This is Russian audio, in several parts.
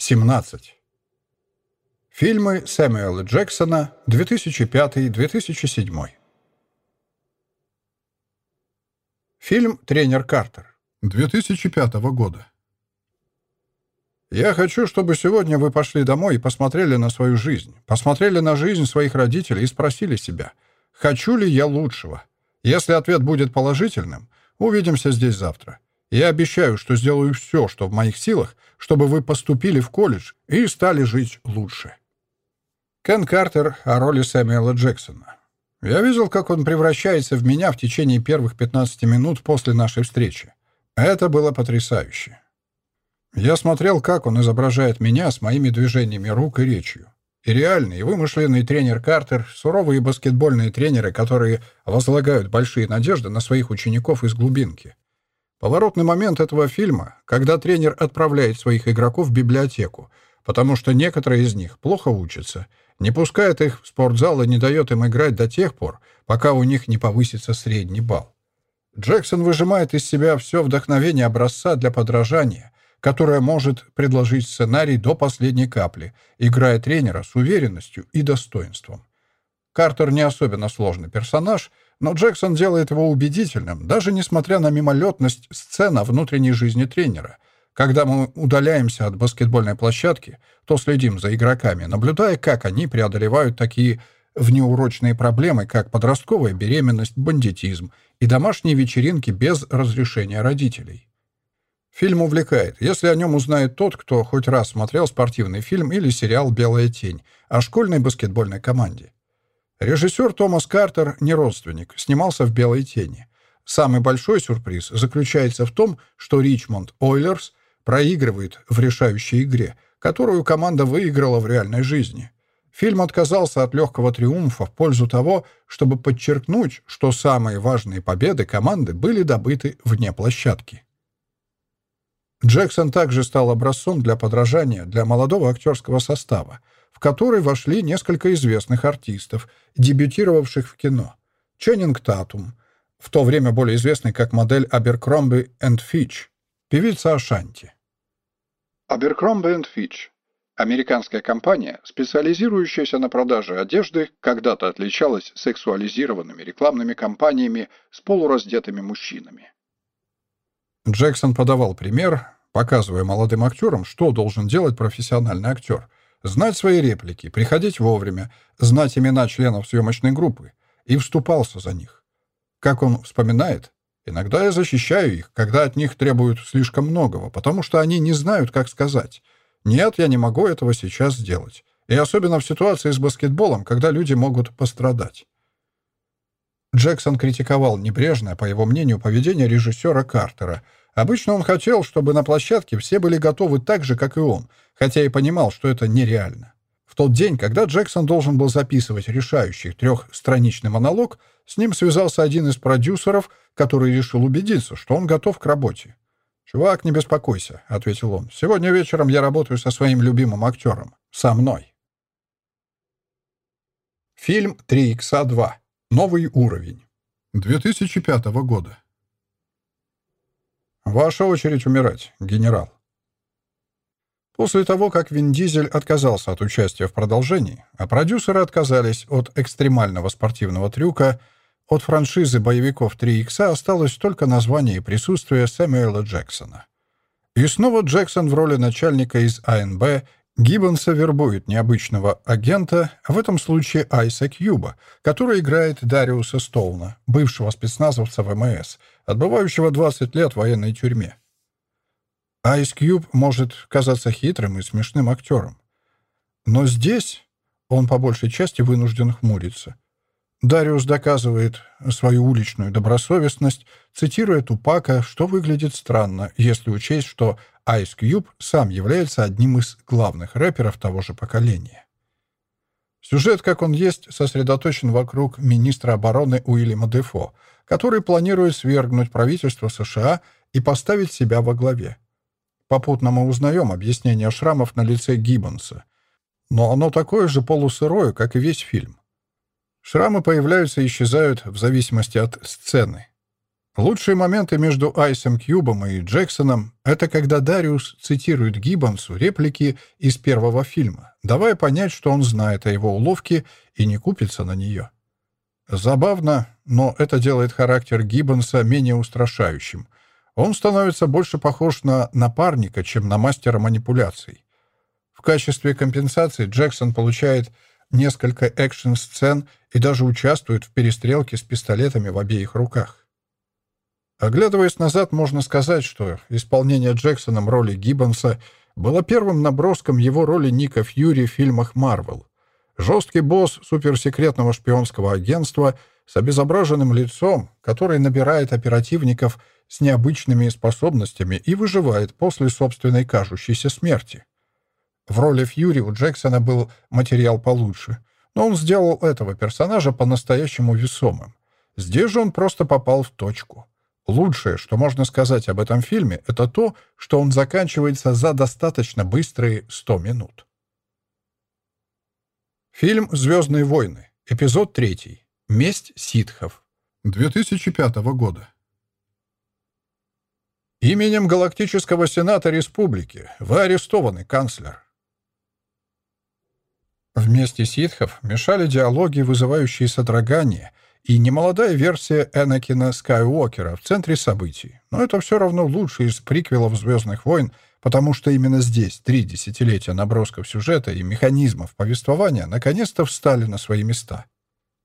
17. Фильмы Сэмюэла Джексона 2005-2007. Фильм «Тренер Картер» 2005 года. Я хочу, чтобы сегодня вы пошли домой и посмотрели на свою жизнь, посмотрели на жизнь своих родителей и спросили себя, хочу ли я лучшего. Если ответ будет положительным, увидимся здесь завтра. Я обещаю, что сделаю все, что в моих силах, чтобы вы поступили в колледж и стали жить лучше. Кен Картер о роли Сэмюэла Джексона. Я видел, как он превращается в меня в течение первых 15 минут после нашей встречи. Это было потрясающе. Я смотрел, как он изображает меня с моими движениями рук и речью. И реальный, и вымышленный тренер Картер, суровые баскетбольные тренеры, которые возлагают большие надежды на своих учеников из глубинки. Поворотный момент этого фильма, когда тренер отправляет своих игроков в библиотеку, потому что некоторые из них плохо учатся, не пускает их в спортзал и не дает им играть до тех пор, пока у них не повысится средний балл. Джексон выжимает из себя все вдохновение образца для подражания, которое может предложить сценарий до последней капли, играя тренера с уверенностью и достоинством. Картер не особенно сложный персонаж, но Джексон делает его убедительным, даже несмотря на мимолетность сцена внутренней жизни тренера. Когда мы удаляемся от баскетбольной площадки, то следим за игроками, наблюдая, как они преодолевают такие внеурочные проблемы, как подростковая беременность, бандитизм и домашние вечеринки без разрешения родителей. Фильм увлекает, если о нем узнает тот, кто хоть раз смотрел спортивный фильм или сериал «Белая тень» о школьной баскетбольной команде. Режиссер Томас Картер не родственник, снимался в «Белой тени». Самый большой сюрприз заключается в том, что Ричмонд Ойлерс проигрывает в решающей игре, которую команда выиграла в реальной жизни. Фильм отказался от легкого триумфа в пользу того, чтобы подчеркнуть, что самые важные победы команды были добыты вне площадки. Джексон также стал образцом для подражания для молодого актерского состава, который вошли несколько известных артистов, дебютировавших в кино. Ченнинг Татум, в то время более известный как модель Abercrombie Fitch, певица Ашанти. Abercrombie Fitch – американская компания, специализирующаяся на продаже одежды, когда-то отличалась сексуализированными рекламными кампаниями с полураздетыми мужчинами. Джексон подавал пример, показывая молодым актерам, что должен делать профессиональный актер. Знать свои реплики, приходить вовремя, знать имена членов съемочной группы. И вступался за них. Как он вспоминает, «Иногда я защищаю их, когда от них требуют слишком многого, потому что они не знают, как сказать. Нет, я не могу этого сейчас сделать. И особенно в ситуации с баскетболом, когда люди могут пострадать». Джексон критиковал небрежное, по его мнению, поведение режиссера Картера. Обычно он хотел, чтобы на площадке все были готовы так же, как и он, хотя и понимал, что это нереально. В тот день, когда Джексон должен был записывать решающий трехстраничный монолог, с ним связался один из продюсеров, который решил убедиться, что он готов к работе. «Чувак, не беспокойся», — ответил он. «Сегодня вечером я работаю со своим любимым актером. Со мной». Фильм «3 икса 2». Новый уровень. 2005 года. Ваша очередь умирать, генерал. После того, как Вин Дизель отказался от участия в продолжении, а продюсеры отказались от экстремального спортивного трюка, от франшизы боевиков 3 икса осталось только название и присутствие Сэмюэла Джексона. И снова Джексон в роли начальника из АНБ Гиббонса вербует необычного агента, в этом случае Айса Кьюба, который играет Дариуса Стоуна, бывшего спецназовца ВМС, отбывающего 20 лет в военной тюрьме. Айс Кьюб может казаться хитрым и смешным актером. Но здесь он по большей части вынужден хмуриться. Дариус доказывает свою уличную добросовестность, цитируя Тупака, что выглядит странно, если учесть, что Ice Cube сам является одним из главных рэперов того же поколения. Сюжет, как он есть, сосредоточен вокруг министра обороны Уильяма Дефо, который планирует свергнуть правительство США и поставить себя во главе. Попутно мы узнаем объяснение шрамов на лице Гиббонса, но оно такое же полусырое, как и весь фильм. Шрамы появляются и исчезают в зависимости от сцены. Лучшие моменты между Айсом Кьюбом и Джексоном — это когда Дариус цитирует Гиббонсу реплики из первого фильма, давая понять, что он знает о его уловке и не купится на нее. Забавно, но это делает характер Гиббонса менее устрашающим. Он становится больше похож на напарника, чем на мастера манипуляций. В качестве компенсации Джексон получает несколько экшн-сцен и даже участвует в перестрелке с пистолетами в обеих руках. Оглядываясь назад, можно сказать, что исполнение Джексоном роли Гиббонса было первым наброском его роли Ника Фьюри в фильмах Марвел. Жесткий босс суперсекретного шпионского агентства с обезображенным лицом, который набирает оперативников с необычными способностями и выживает после собственной кажущейся смерти. В роли Фьюри у Джексона был материал получше, но он сделал этого персонажа по-настоящему весомым. Здесь же он просто попал в точку. Лучшее, что можно сказать об этом фильме, это то, что он заканчивается за достаточно быстрые 100 минут. Фильм «Звездные войны», эпизод 3. «Месть ситхов», 2005 года. Именем Галактического Сената Республики вы арестованы, канцлер. Вместе ситхов мешали диалоги, вызывающие содрогание, и немолодая версия Энакина Скайуокера в центре событий. Но это все равно лучше из приквелов «Звездных войн», потому что именно здесь три десятилетия набросков сюжета и механизмов повествования наконец-то встали на свои места,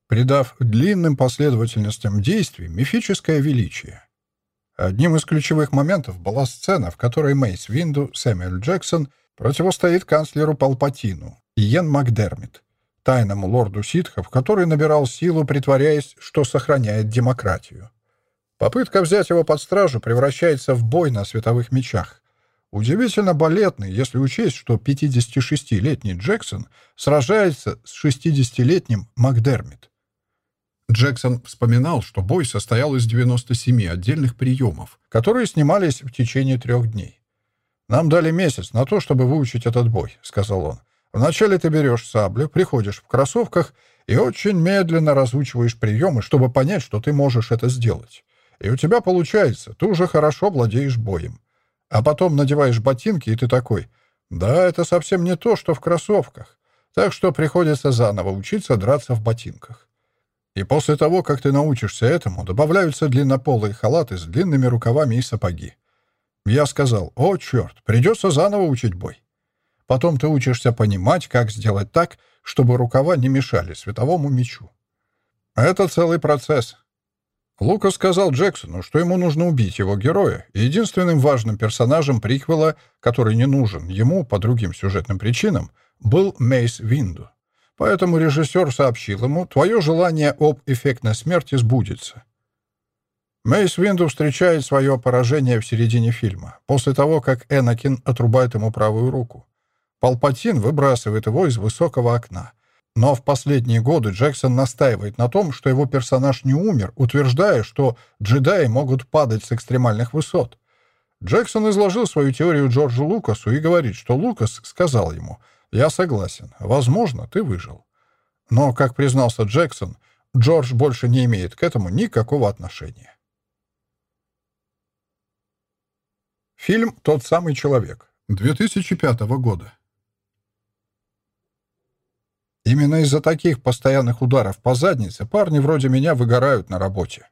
придав длинным последовательностям действий мифическое величие. Одним из ключевых моментов была сцена, в которой Мейс Винду, Сэмюэль Джексон противостоит канцлеру Палпатину, Иен Макдермит тайному лорду ситхов, который набирал силу, притворяясь, что сохраняет демократию. Попытка взять его под стражу превращается в бой на световых мечах. Удивительно балетный, если учесть, что 56-летний Джексон сражается с 60-летним Макдермит. Джексон вспоминал, что бой состоял из 97 отдельных приемов, которые снимались в течение трех дней. «Нам дали месяц на то, чтобы выучить этот бой», — сказал он. Вначале ты берешь саблю, приходишь в кроссовках и очень медленно разучиваешь приемы, чтобы понять, что ты можешь это сделать. И у тебя получается, ты уже хорошо владеешь боем. А потом надеваешь ботинки, и ты такой, да, это совсем не то, что в кроссовках. Так что приходится заново учиться драться в ботинках. И после того, как ты научишься этому, добавляются длиннополые халаты с длинными рукавами и сапоги. Я сказал, о, черт, придется заново учить бой. Потом ты учишься понимать, как сделать так, чтобы рукава не мешали световому мечу. Это целый процесс. Лукас сказал Джексону, что ему нужно убить его героя, и единственным важным персонажем приквела, который не нужен ему по другим сюжетным причинам, был Мейс Винду. Поэтому режиссер сообщил ему, твое желание об эффектной смерти сбудется. Мейс Винду встречает свое поражение в середине фильма, после того, как Энакин отрубает ему правую руку. Палпатин выбрасывает его из высокого окна. Но в последние годы Джексон настаивает на том, что его персонаж не умер, утверждая, что джедаи могут падать с экстремальных высот. Джексон изложил свою теорию Джорджу Лукасу и говорит, что Лукас сказал ему «Я согласен, возможно, ты выжил». Но, как признался Джексон, Джордж больше не имеет к этому никакого отношения. Фильм «Тот самый человек» 2005 года. Именно из-за таких постоянных ударов по заднице парни вроде меня выгорают на работе.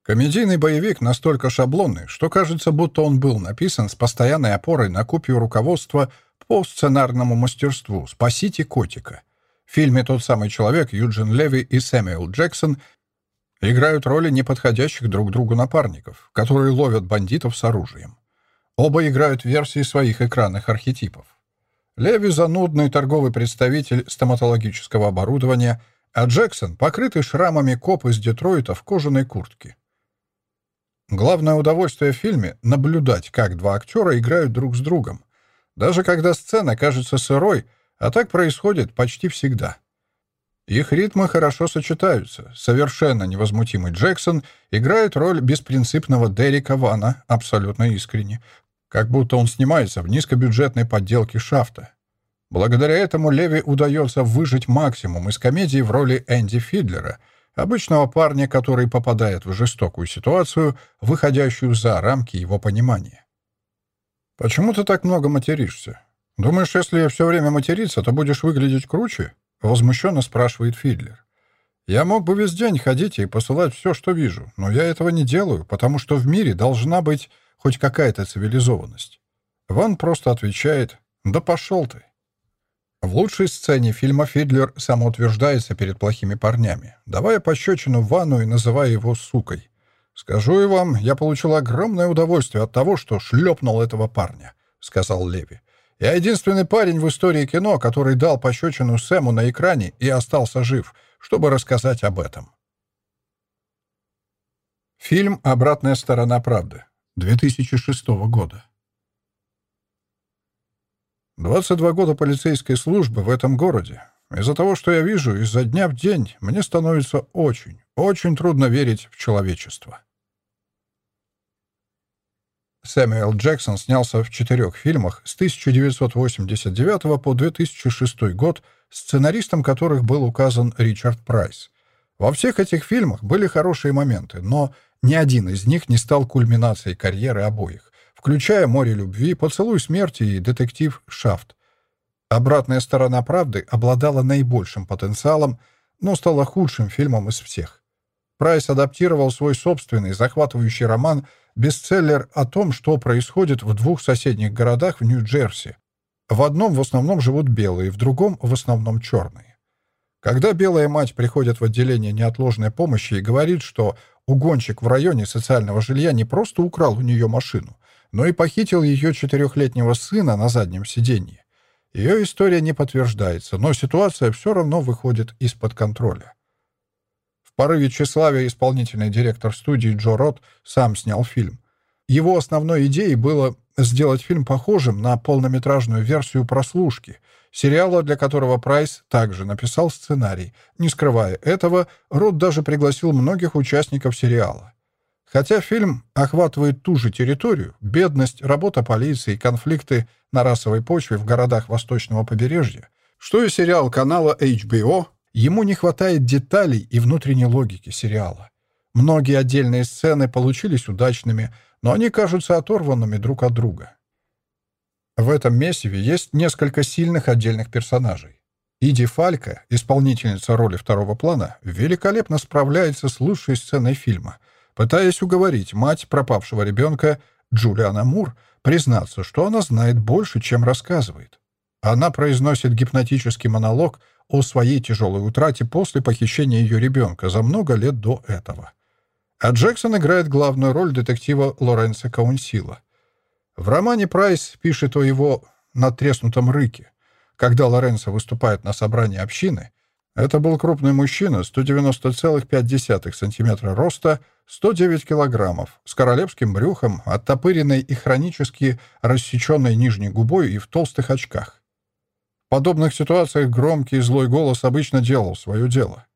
Комедийный боевик настолько шаблонный, что кажется, будто он был написан с постоянной опорой на копию руководства по сценарному мастерству «Спасите котика». В фильме «Тот самый человек» Юджин Леви и Сэмюэл Джексон играют роли неподходящих друг другу напарников, которые ловят бандитов с оружием. Оба играют версии своих экранных архетипов. Леви — занудный торговый представитель стоматологического оборудования, а Джексон — покрытый шрамами коп из Детройта в кожаной куртке. Главное удовольствие в фильме — наблюдать, как два актера играют друг с другом. Даже когда сцена кажется сырой, а так происходит почти всегда. Их ритмы хорошо сочетаются. Совершенно невозмутимый Джексон играет роль беспринципного Дерека Вана абсолютно искренне, как будто он снимается в низкобюджетной подделке «Шафта». Благодаря этому Леви удается выжить максимум из комедии в роли Энди Фидлера, Обычного парня, который попадает в жестокую ситуацию, выходящую за рамки его понимания. «Почему ты так много материшься? Думаешь, если все время материться, то будешь выглядеть круче?» — возмущенно спрашивает Фидлер. «Я мог бы весь день ходить и посылать все, что вижу, но я этого не делаю, потому что в мире должна быть хоть какая-то цивилизованность». Ван просто отвечает «Да пошел ты». В лучшей сцене фильма Фидлер самоутверждается перед плохими парнями, давая пощечину Вану и называя его «сукой». «Скажу и вам, я получил огромное удовольствие от того, что шлепнул этого парня», — сказал Леви. «Я единственный парень в истории кино, который дал пощечину Сэму на экране и остался жив, чтобы рассказать об этом». Фильм «Обратная сторона правды» 2006 года. 22 года полицейской службы в этом городе. Из-за того, что я вижу, изо дня в день мне становится очень, очень трудно верить в человечество. Сэмюэл Джексон снялся в четырех фильмах с 1989 по 2006 год, сценаристом которых был указан Ричард Прайс. Во всех этих фильмах были хорошие моменты, но ни один из них не стал кульминацией карьеры обоих включая «Море любви», «Поцелуй смерти» и «Детектив Шафт». «Обратная сторона правды» обладала наибольшим потенциалом, но стала худшим фильмом из всех. Прайс адаптировал свой собственный захватывающий роман бестселлер о том, что происходит в двух соседних городах в Нью-Джерси. В одном в основном живут белые, в другом в основном черные. Когда белая мать приходит в отделение неотложной помощи и говорит, что угонщик в районе социального жилья не просто украл у нее машину, но и похитил ее четырехлетнего сына на заднем сиденье. Ее история не подтверждается, но ситуация все равно выходит из-под контроля. Порыве тщеславия исполнительный директор студии Джо Рот сам снял фильм. Его основной идеей было сделать фильм похожим на полнометражную версию «Прослушки», сериала, для которого Прайс также написал сценарий. Не скрывая этого, Рот даже пригласил многих участников сериала. Хотя фильм охватывает ту же территорию, бедность, работа полиции, конфликты на расовой почве в городах восточного побережья, что и сериал канала HBO, ему не хватает деталей и внутренней логики сериала. Многие отдельные сцены получились удачными, но они кажутся оторванными друг от друга. В этом месиве есть несколько сильных отдельных персонажей. Иди Фалька, исполнительница роли второго плана, великолепно справляется с лучшей сценой фильма — пытаясь уговорить мать пропавшего ребенка Джулиана Мур признаться, что она знает больше, чем рассказывает. Она произносит гипнотический монолог о своей тяжелой утрате после похищения ее ребенка за много лет до этого. А Джексон играет главную роль детектива Лоренса Каунсила. В романе Прайс пишет о его надтреснутом рыке. Когда Лоренцо выступает на собрании общины, это был крупный мужчина, 190,5 см роста, 109 килограммов, с королевским брюхом, оттопыренной и хронически рассеченной нижней губой и в толстых очках. В подобных ситуациях громкий и злой голос обычно делал свое дело.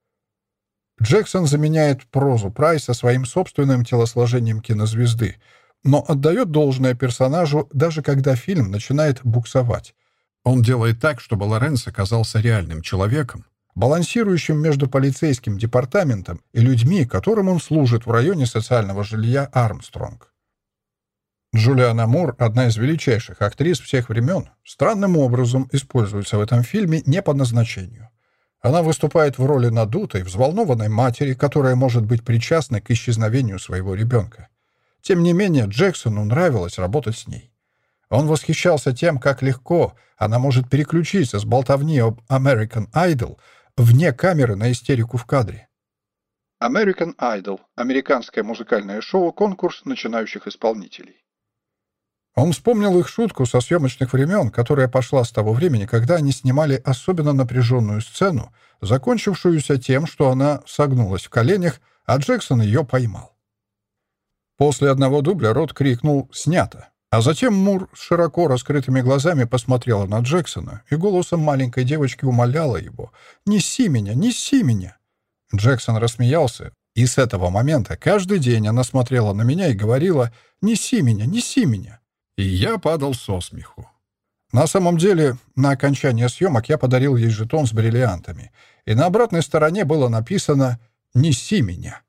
Джексон заменяет прозу Прайса своим собственным телосложением кинозвезды, но отдает должное персонажу, даже когда фильм начинает буксовать. Он делает так, чтобы Лоренс оказался реальным человеком, балансирующим между полицейским департаментом и людьми, которым он служит в районе социального жилья Армстронг. Джулиана Мур, одна из величайших актрис всех времен, странным образом используется в этом фильме не по назначению. Она выступает в роли надутой, взволнованной матери, которая может быть причастна к исчезновению своего ребенка. Тем не менее, Джексону нравилось работать с ней. Он восхищался тем, как легко она может переключиться с болтовни об American Idol вне камеры на истерику в кадре. American Idol — американское музыкальное шоу, конкурс начинающих исполнителей. Он вспомнил их шутку со съемочных времен, которая пошла с того времени, когда они снимали особенно напряженную сцену, закончившуюся тем, что она согнулась в коленях, а Джексон ее поймал. После одного дубля Рот крикнул «Снято!», а затем Мур с широко раскрытыми глазами посмотрела на Джексона и голосом маленькой девочки умоляла его «Неси меня, неси меня!». Джексон рассмеялся, и с этого момента каждый день она смотрела на меня и говорила «Неси меня, неси меня!». И я падал со смеху. На самом деле, на окончание съемок я подарил ей жетон с бриллиантами, и на обратной стороне было написано «Неси меня».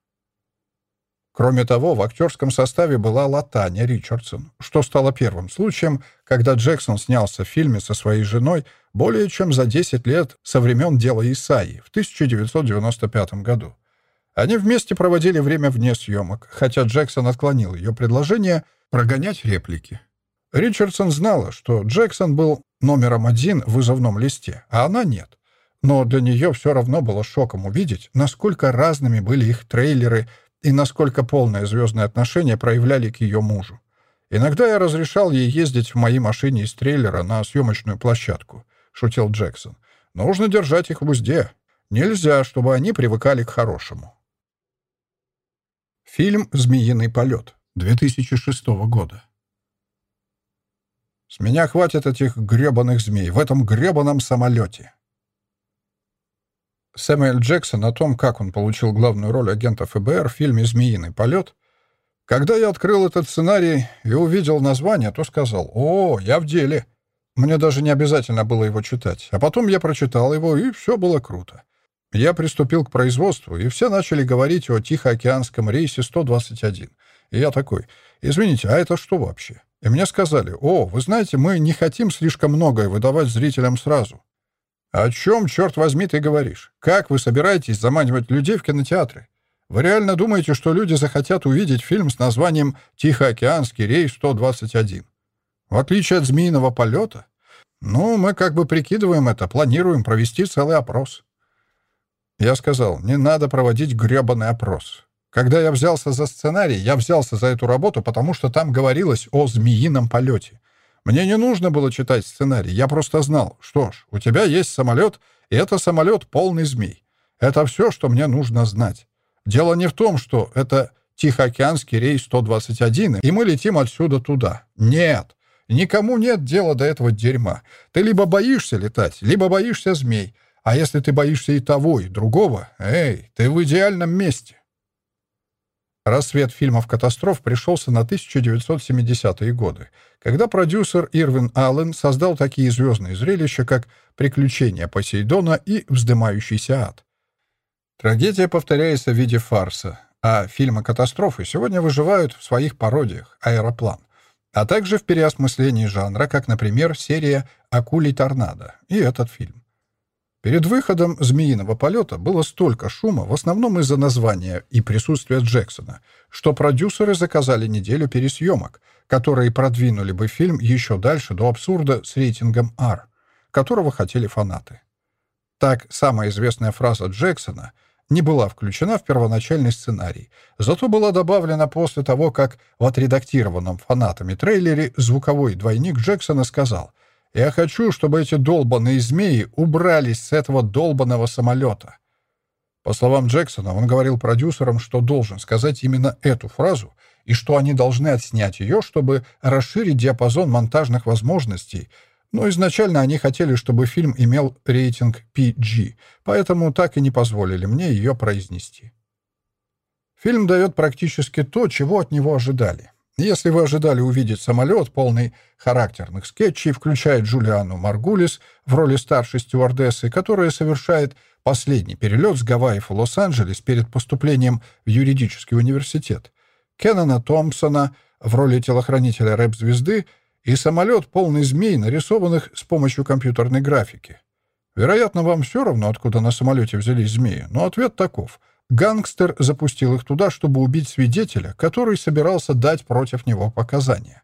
Кроме того, в актерском составе была Латаня Ричардсон, что стало первым случаем, когда Джексон снялся в фильме со своей женой более чем за 10 лет со времен дела Исаи в 1995 году. Они вместе проводили время вне съемок, хотя Джексон отклонил ее предложение прогонять реплики. Ричардсон знала, что Джексон был номером один в вызовном листе, а она нет. Но для нее все равно было шоком увидеть, насколько разными были их трейлеры — и насколько полное звездное отношение проявляли к ее мужу. «Иногда я разрешал ей ездить в моей машине из трейлера на съемочную площадку», — шутил Джексон. «Нужно держать их в узде. Нельзя, чтобы они привыкали к хорошему». Фильм «Змеиный полет» 2006 года. «С меня хватит этих гребаных змей в этом гребаном самолете», Сэмюэль Джексон о том, как он получил главную роль агента ФБР в фильме «Змеиный полет», когда я открыл этот сценарий и увидел название, то сказал «О, я в деле». Мне даже не обязательно было его читать. А потом я прочитал его, и все было круто. Я приступил к производству, и все начали говорить о Тихоокеанском рейсе 121. И я такой, извините, а это что вообще? И мне сказали, о, вы знаете, мы не хотим слишком многое выдавать зрителям сразу. «О чем, черт возьми, ты говоришь? Как вы собираетесь заманивать людей в кинотеатры? Вы реально думаете, что люди захотят увидеть фильм с названием «Тихоокеанский рейс 121»? В отличие от «Змеиного полета»? Ну, мы как бы прикидываем это, планируем провести целый опрос». Я сказал, не надо проводить гребаный опрос. Когда я взялся за сценарий, я взялся за эту работу, потому что там говорилось о змеином полете. Мне не нужно было читать сценарий, я просто знал, что ж, у тебя есть самолет, и это самолет полный змей. Это все, что мне нужно знать. Дело не в том, что это Тихоокеанский рейс 121, и мы летим отсюда туда. Нет, никому нет дела до этого дерьма. Ты либо боишься летать, либо боишься змей. А если ты боишься и того, и другого, эй, ты в идеальном месте. Рассвет фильмов катастроф пришелся на 1970-е годы, когда продюсер Ирвин Аллен создал такие звездные зрелища, как «Приключения Посейдона» и «Вздымающийся ад». Трагедия повторяется в виде фарса, а фильмы катастрофы сегодня выживают в своих пародиях «Аэроплан», а также в переосмыслении жанра, как, например, серия «Акулий торнадо» и этот фильм. Перед выходом «Змеиного полета» было столько шума, в основном из-за названия и присутствия Джексона, что продюсеры заказали неделю пересъемок, которые продвинули бы фильм еще дальше до абсурда с рейтингом R, которого хотели фанаты. Так, самая известная фраза Джексона не была включена в первоначальный сценарий, зато была добавлена после того, как в отредактированном фанатами трейлере звуковой двойник Джексона сказал — я хочу, чтобы эти долбаные змеи убрались с этого долбанного самолета. По словам Джексона, он говорил продюсерам, что должен сказать именно эту фразу и что они должны отснять ее, чтобы расширить диапазон монтажных возможностей. Но изначально они хотели, чтобы фильм имел рейтинг PG, поэтому так и не позволили мне ее произнести. Фильм дает практически то, чего от него ожидали. Если вы ожидали увидеть самолет, полный характерных скетчей, включая Джулиану Маргулис в роли старшей стюардессы, которая совершает последний перелет с Гавайев в Лос-Анджелес перед поступлением в юридический университет, Кеннона Томпсона в роли телохранителя рэп-звезды и самолет, полный змей, нарисованных с помощью компьютерной графики. Вероятно, вам все равно, откуда на самолете взялись змеи, но ответ таков — Гангстер запустил их туда, чтобы убить свидетеля, который собирался дать против него показания.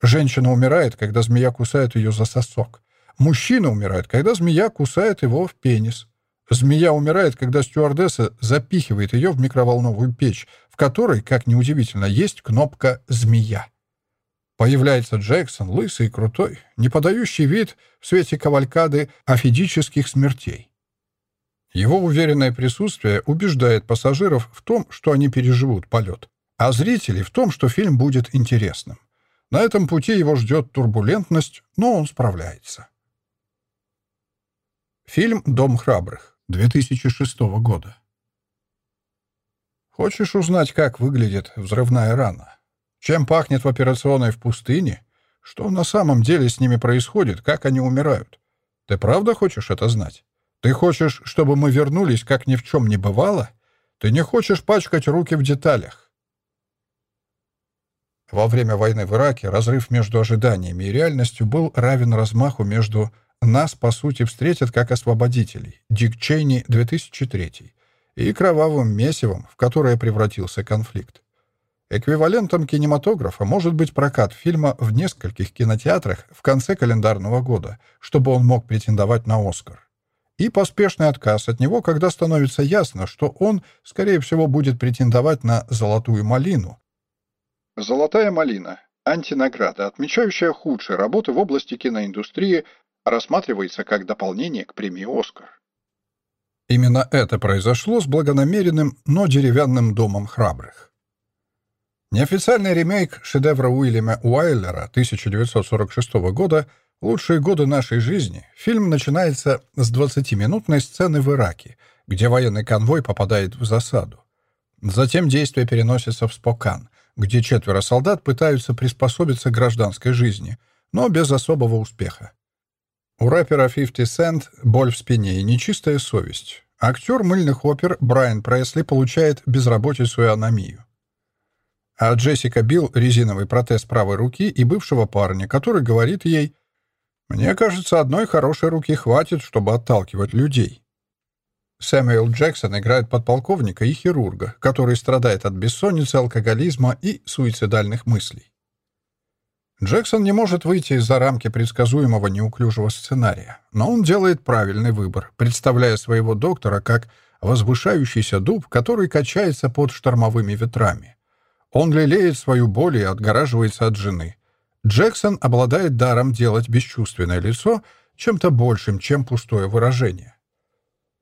Женщина умирает, когда змея кусает ее за сосок. Мужчина умирает, когда змея кусает его в пенис. Змея умирает, когда стюардесса запихивает ее в микроволновую печь, в которой, как неудивительно, есть кнопка «Змея». Появляется Джексон, лысый и крутой, не подающий вид в свете кавалькады афидических смертей. Его уверенное присутствие убеждает пассажиров в том, что они переживут полет, а зрителей в том, что фильм будет интересным. На этом пути его ждет турбулентность, но он справляется. Фильм «Дом храбрых» 2006 года. Хочешь узнать, как выглядит взрывная рана? Чем пахнет в операционной в пустыне? Что на самом деле с ними происходит? Как они умирают? Ты правда хочешь это знать? Ты хочешь, чтобы мы вернулись, как ни в чем не бывало? Ты не хочешь пачкать руки в деталях. Во время войны в Ираке разрыв между ожиданиями и реальностью был равен размаху между «Нас, по сути, встретят как освободителей» Дик Чейни, 2003 и кровавым месивом, в которое превратился конфликт. Эквивалентом кинематографа может быть прокат фильма в нескольких кинотеатрах в конце календарного года, чтобы он мог претендовать на «Оскар». И поспешный отказ от него, когда становится ясно, что он, скорее всего, будет претендовать на «Золотую малину». «Золотая малина» — антинаграда, отмечающая худшие работы в области киноиндустрии, рассматривается как дополнение к премии «Оскар». Именно это произошло с благонамеренным, но деревянным домом храбрых. Неофициальный ремейк шедевра Уильяма Уайлера 1946 года «Лучшие годы нашей жизни» фильм начинается с 20-минутной сцены в Ираке, где военный конвой попадает в засаду. Затем действие переносится в Спокан, где четверо солдат пытаются приспособиться к гражданской жизни, но без особого успеха. У рэпера 50 Cent боль в спине и нечистая совесть. Актер мыльных опер Брайан Пресли получает безработицу и аномию а Джессика Билл — резиновый протез правой руки и бывшего парня, который говорит ей «Мне кажется, одной хорошей руки хватит, чтобы отталкивать людей». Сэмюэл Джексон играет подполковника и хирурга, который страдает от бессонницы, алкоголизма и суицидальных мыслей. Джексон не может выйти из-за рамки предсказуемого неуклюжего сценария, но он делает правильный выбор, представляя своего доктора как возвышающийся дуб, который качается под штормовыми ветрами. Он лелеет свою боль и отгораживается от жены. Джексон обладает даром делать бесчувственное лицо чем-то большим, чем пустое выражение.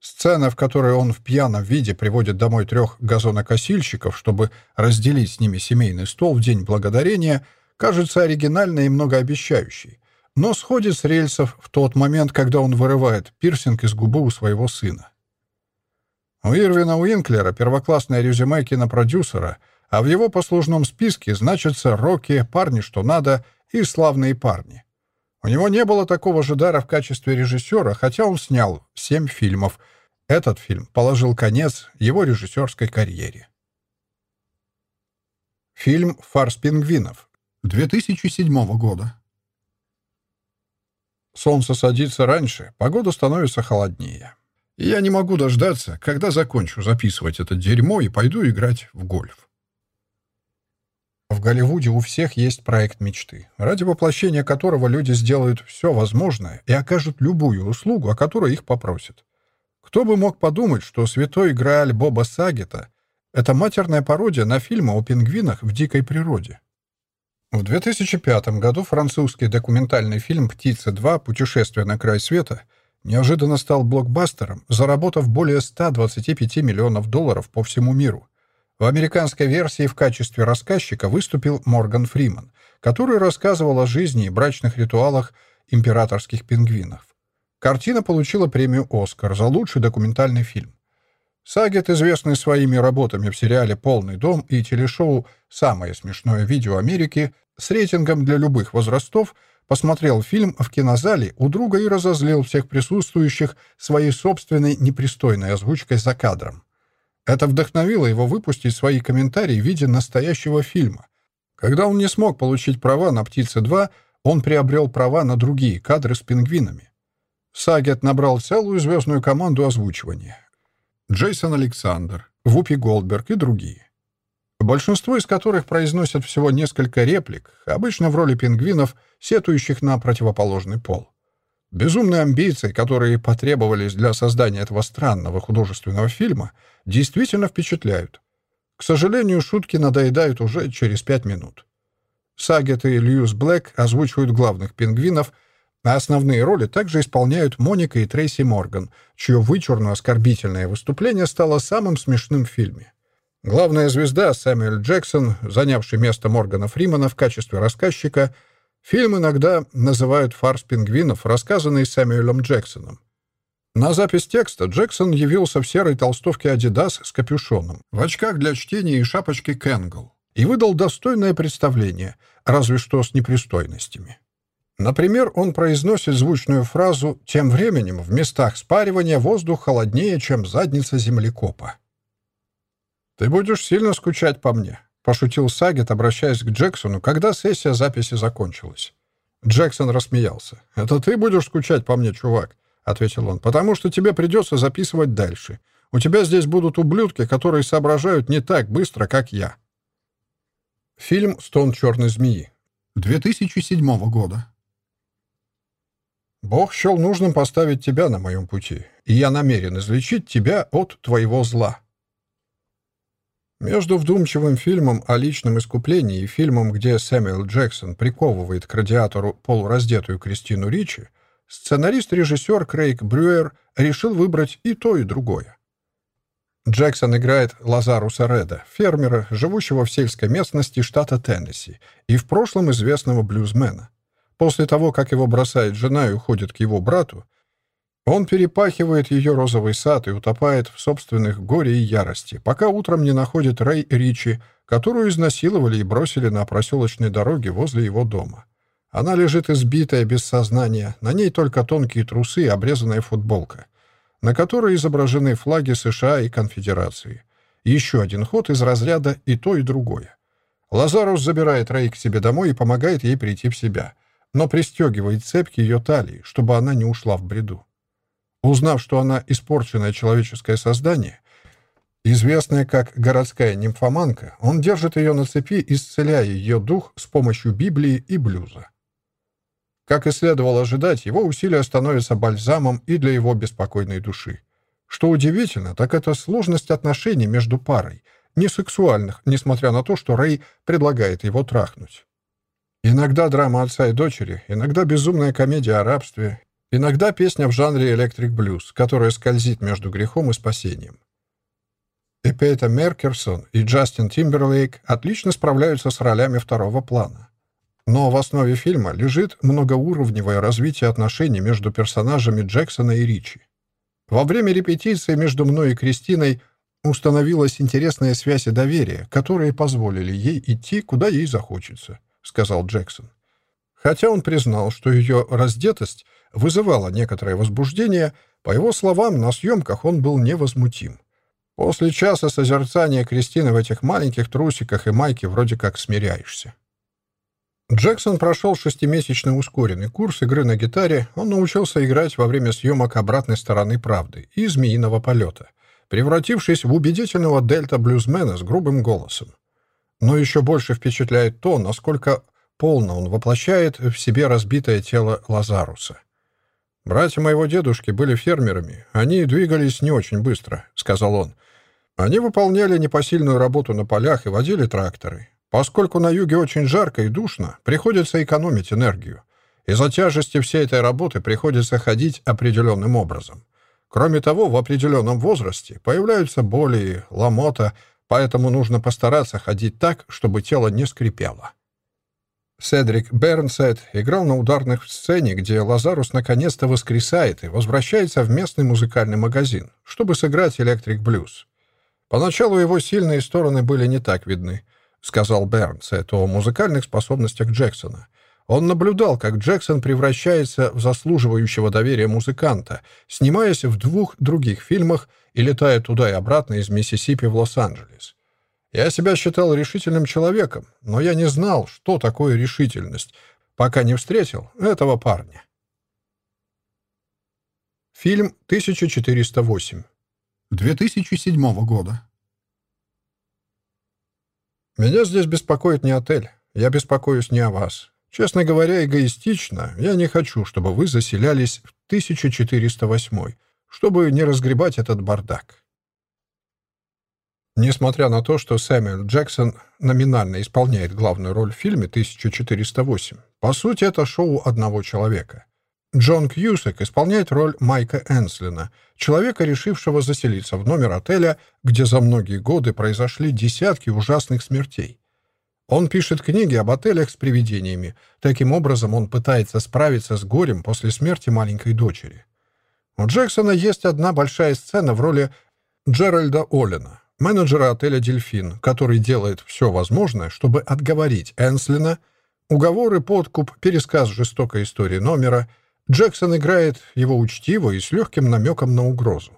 Сцена, в которой он в пьяном виде приводит домой трех газонокосильщиков, чтобы разделить с ними семейный стол в День Благодарения, кажется оригинальной и многообещающей, но сходит с рельсов в тот момент, когда он вырывает пирсинг из губы у своего сына. У Ирвина Уинклера первоклассное резюме кинопродюсера — а в его послужном списке значатся «Рокки», «Парни, что надо» и «Славные парни». У него не было такого же дара в качестве режиссера, хотя он снял семь фильмов. Этот фильм положил конец его режиссерской карьере. Фильм «Фарс пингвинов» 2007 года. Солнце садится раньше, погода становится холоднее. Я не могу дождаться, когда закончу записывать это дерьмо и пойду играть в гольф. В Голливуде у всех есть проект мечты, ради воплощения которого люди сделают все возможное и окажут любую услугу, о которой их попросят. Кто бы мог подумать, что «Святой Грааль» Боба Сагета — это матерная пародия на фильмы о пингвинах в дикой природе. В 2005 году французский документальный фильм «Птица 2. Путешествие на край света» неожиданно стал блокбастером, заработав более 125 миллионов долларов по всему миру. В американской версии в качестве рассказчика выступил Морган Фриман, который рассказывал о жизни и брачных ритуалах императорских пингвинов. Картина получила премию «Оскар» за лучший документальный фильм. Сагет, известный своими работами в сериале «Полный дом» и телешоу «Самое смешное видео Америки» с рейтингом для любых возрастов, посмотрел фильм в кинозале у друга и разозлил всех присутствующих своей собственной непристойной озвучкой за кадром. Это вдохновило его выпустить свои комментарии в виде настоящего фильма. Когда он не смог получить права на «Птицы-2», он приобрел права на другие кадры с пингвинами. Сагет набрал целую звездную команду озвучивания. Джейсон Александр, Вупи Голдберг и другие. Большинство из которых произносят всего несколько реплик, обычно в роли пингвинов, сетующих на противоположный пол. Безумные амбиции, которые потребовались для создания этого странного художественного фильма, действительно впечатляют. К сожалению, шутки надоедают уже через пять минут. Сагет и Льюис Блэк озвучивают главных пингвинов, а основные роли также исполняют Моника и Трейси Морган, чье вычурно-оскорбительное выступление стало самым смешным в фильме. Главная звезда Сэмюэл Джексон, занявший место Моргана Фримана в качестве рассказчика — Фильм иногда называют «Фарс пингвинов», рассказанный Сэмюэлем Джексоном. На запись текста Джексон явился в серой толстовке «Адидас» с капюшоном, в очках для чтения и шапочке «Кэнгл» и выдал достойное представление, разве что с непристойностями. Например, он произносит звучную фразу «Тем временем в местах спаривания воздух холоднее, чем задница землекопа». «Ты будешь сильно скучать по мне», — пошутил Сагет, обращаясь к Джексону, когда сессия записи закончилась. Джексон рассмеялся. «Это ты будешь скучать по мне, чувак?» — ответил он. «Потому что тебе придется записывать дальше. У тебя здесь будут ублюдки, которые соображают не так быстро, как я». Фильм «Стон черной змеи» 2007 года. «Бог счел нужным поставить тебя на моем пути, и я намерен излечить тебя от твоего зла». Между вдумчивым фильмом о личном искуплении и фильмом, где Сэмюэл Джексон приковывает к радиатору полураздетую Кристину Ричи, сценарист-режиссер Крейг Брюер решил выбрать и то, и другое. Джексон играет Лазаруса Реда, фермера, живущего в сельской местности штата Теннесси, и в прошлом известного блюзмена. После того, как его бросает жена и уходит к его брату, он перепахивает ее розовый сад и утопает в собственных горе и ярости, пока утром не находит Рэй Ричи, которую изнасиловали и бросили на проселочной дороге возле его дома. Она лежит избитая, без сознания, на ней только тонкие трусы и обрезанная футболка, на которой изображены флаги США и Конфедерации. Еще один ход из разряда и то, и другое. Лазарус забирает Рэй к себе домой и помогает ей прийти в себя, но пристегивает цепь к ее талии, чтобы она не ушла в бреду. Узнав, что она испорченное человеческое создание, известная как городская нимфоманка, он держит ее на цепи, исцеляя ее дух с помощью Библии и блюза. Как и следовало ожидать, его усилия становятся бальзамом и для его беспокойной души. Что удивительно, так это сложность отношений между парой, не сексуальных, несмотря на то, что Рэй предлагает его трахнуть. Иногда драма отца и дочери, иногда безумная комедия о рабстве, Иногда песня в жанре электрик-блюз, которая скользит между грехом и спасением. Эпейта Меркерсон и Джастин Тимберлейк отлично справляются с ролями второго плана. Но в основе фильма лежит многоуровневое развитие отношений между персонажами Джексона и Ричи. Во время репетиции между мной и Кристиной установилась интересная связь и доверие, которые позволили ей идти, куда ей захочется, сказал Джексон. Хотя он признал, что ее раздетость вызывало некоторое возбуждение, по его словам, на съемках он был невозмутим. После часа созерцания Кристины в этих маленьких трусиках и майке вроде как смиряешься. Джексон прошел шестимесячный ускоренный курс игры на гитаре, он научился играть во время съемок «Обратной стороны правды» и «Змеиного полета», превратившись в убедительного дельта-блюзмена с грубым голосом. Но еще больше впечатляет то, насколько полно он воплощает в себе разбитое тело Лазаруса. «Братья моего дедушки были фермерами. Они двигались не очень быстро», — сказал он. «Они выполняли непосильную работу на полях и водили тракторы. Поскольку на юге очень жарко и душно, приходится экономить энергию. Из-за тяжести всей этой работы приходится ходить определенным образом. Кроме того, в определенном возрасте появляются боли ломота, поэтому нужно постараться ходить так, чтобы тело не скрипело. Седрик Бернсайд играл на ударных в сцене, где Лазарус наконец-то воскресает и возвращается в местный музыкальный магазин, чтобы сыграть электрик-блюз. Поначалу его сильные стороны были не так видны, сказал Бернсайд о музыкальных способностях Джексона. Он наблюдал, как Джексон превращается в заслуживающего доверия музыканта, снимаясь в двух других фильмах и летая туда и обратно из Миссисипи в Лос-Анджелес. Я себя считал решительным человеком, но я не знал, что такое решительность, пока не встретил этого парня. Фильм 1408. 2007 года. Меня здесь беспокоит не отель. Я беспокоюсь не о вас. Честно говоря, эгоистично, я не хочу, чтобы вы заселялись в 1408, чтобы не разгребать этот бардак. Несмотря на то, что Сэмюэл Джексон номинально исполняет главную роль в фильме «1408», по сути, это шоу одного человека. Джон Кьюсек исполняет роль Майка Энслина, человека, решившего заселиться в номер отеля, где за многие годы произошли десятки ужасных смертей. Он пишет книги об отелях с привидениями. Таким образом, он пытается справиться с горем после смерти маленькой дочери. У Джексона есть одна большая сцена в роли Джеральда Оллена, менеджера отеля «Дельфин», который делает все возможное, чтобы отговорить Энслина, уговоры, подкуп, пересказ жестокой истории номера. Джексон играет его учтиво и с легким намеком на угрозу.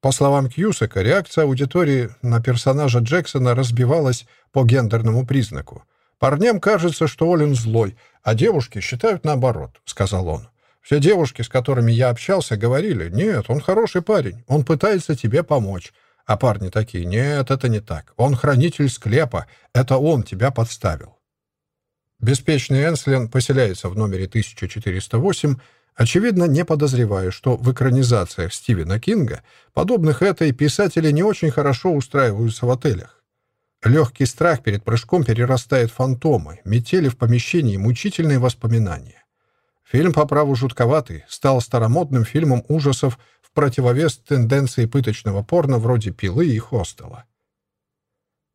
По словам Кьюсака, реакция аудитории на персонажа Джексона разбивалась по гендерному признаку. «Парням кажется, что Олин злой, а девушки считают наоборот», — сказал он. «Все девушки, с которыми я общался, говорили, нет, он хороший парень, он пытается тебе помочь. А парни такие, нет, это не так. Он хранитель склепа, это он тебя подставил». Беспечный Энслин поселяется в номере 1408, очевидно, не подозревая, что в экранизациях Стивена Кинга, подобных этой, писатели не очень хорошо устраиваются в отелях. Легкий страх перед прыжком перерастает в фантомы, метели в помещении, мучительные воспоминания. Фильм по праву жутковатый, стал старомодным фильмом ужасов в противовес тенденции пыточного порно вроде «Пилы» и «Хостела».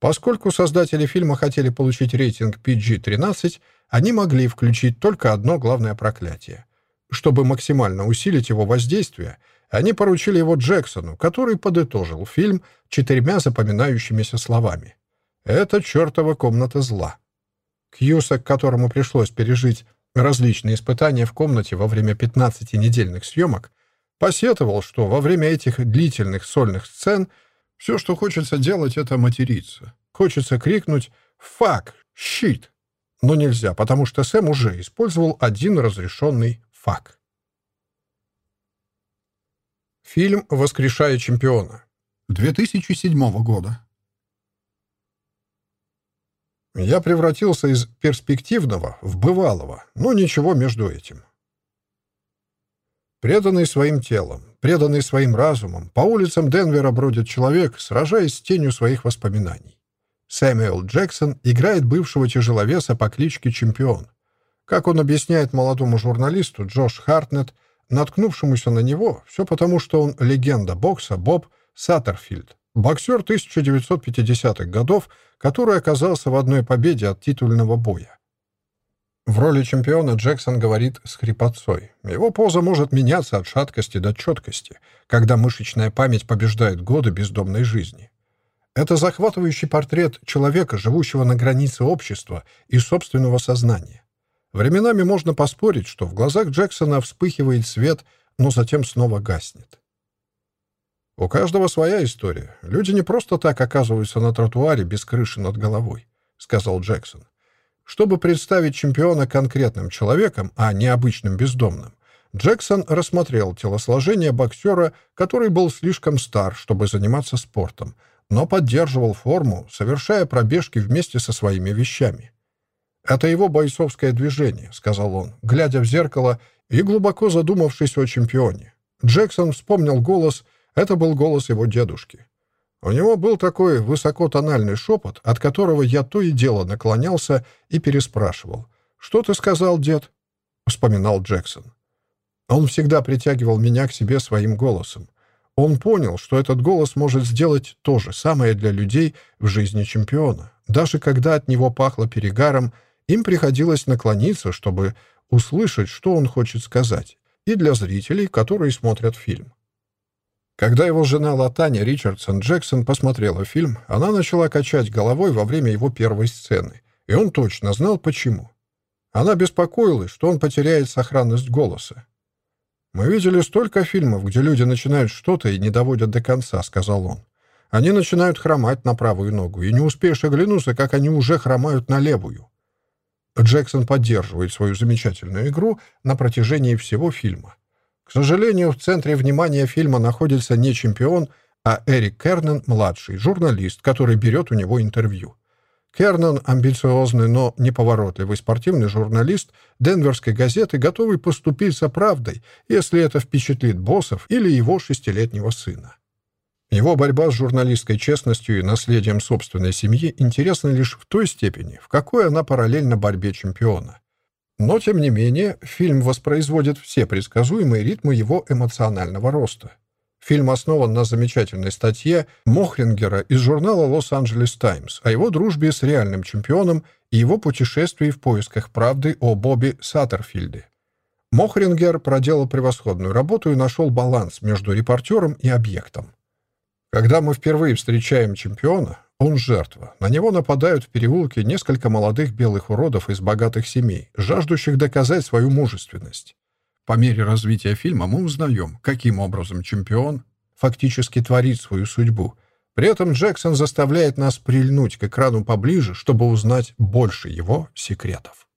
Поскольку создатели фильма хотели получить рейтинг PG-13, они могли включить только одно главное проклятие. Чтобы максимально усилить его воздействие, они поручили его Джексону, который подытожил фильм четырьмя запоминающимися словами. Это чертова комната зла. Кьюсак, которому пришлось пережить различные испытания в комнате во время 15-недельных съемок, посетовал, что во время этих длительных сольных сцен все, что хочется делать, это материться. Хочется крикнуть «Фак! Щит!» Но нельзя, потому что Сэм уже использовал один разрешенный фак. Фильм «Воскрешая чемпиона» 2007 года. Я превратился из перспективного в бывалого, но ничего между этим. Преданный своим телом, преданный своим разумом, по улицам Денвера бродит человек, сражаясь с тенью своих воспоминаний. Сэмюэл Джексон играет бывшего тяжеловеса по кличке Чемпион. Как он объясняет молодому журналисту Джош Хартнет, наткнувшемуся на него, все потому, что он легенда бокса Боб Саттерфилд, боксер 1950-х годов, который оказался в одной победе от титульного боя. В роли чемпиона Джексон говорит с хрипотцой. Его поза может меняться от шаткости до четкости, когда мышечная память побеждает годы бездомной жизни. Это захватывающий портрет человека, живущего на границе общества и собственного сознания. Временами можно поспорить, что в глазах Джексона вспыхивает свет, но затем снова гаснет. У каждого своя история. Люди не просто так оказываются на тротуаре без крыши над головой, сказал Джексон. Чтобы представить чемпиона конкретным человеком, а не обычным бездомным, Джексон рассмотрел телосложение боксера, который был слишком стар, чтобы заниматься спортом, но поддерживал форму, совершая пробежки вместе со своими вещами. «Это его бойцовское движение», — сказал он, глядя в зеркало и глубоко задумавшись о чемпионе. Джексон вспомнил голос — это был голос его дедушки. У него был такой высокотональный шепот, от которого я то и дело наклонялся и переспрашивал. «Что ты сказал, дед?» — вспоминал Джексон. Он всегда притягивал меня к себе своим голосом. Он понял, что этот голос может сделать то же самое для людей в жизни чемпиона. Даже когда от него пахло перегаром, им приходилось наклониться, чтобы услышать, что он хочет сказать, и для зрителей, которые смотрят фильм. Когда его жена Латаня Ричардсон Джексон посмотрела фильм, она начала качать головой во время его первой сцены, и он точно знал, почему. Она беспокоилась, что он потеряет сохранность голоса. «Мы видели столько фильмов, где люди начинают что-то и не доводят до конца», — сказал он. «Они начинают хромать на правую ногу, и не успеешь оглянуться, как они уже хромают на левую». Джексон поддерживает свою замечательную игру на протяжении всего фильма. К сожалению, в центре внимания фильма находится не чемпион, а Эрик Кернан, младший, журналист, который берет у него интервью. Кернан – амбициозный, но неповоротливый спортивный журналист Денверской газеты, готовый поступить с правдой, если это впечатлит боссов или его шестилетнего сына. Его борьба с журналистской честностью и наследием собственной семьи интересна лишь в той степени, в какой она параллельна борьбе чемпиона. Но, тем не менее, фильм воспроизводит все предсказуемые ритмы его эмоционального роста. Фильм основан на замечательной статье Мохрингера из журнала «Лос-Анджелес Таймс» о его дружбе с реальным чемпионом и его путешествии в поисках правды о Бобби Саттерфилде. Мохрингер проделал превосходную работу и нашел баланс между репортером и объектом. Когда мы впервые встречаем чемпиона, он жертва. На него нападают в переулке несколько молодых белых уродов из богатых семей, жаждущих доказать свою мужественность. По мере развития фильма мы узнаем, каким образом чемпион фактически творить свою судьбу. При этом Джексон заставляет нас прильнуть к экрану поближе, чтобы узнать больше его секретов.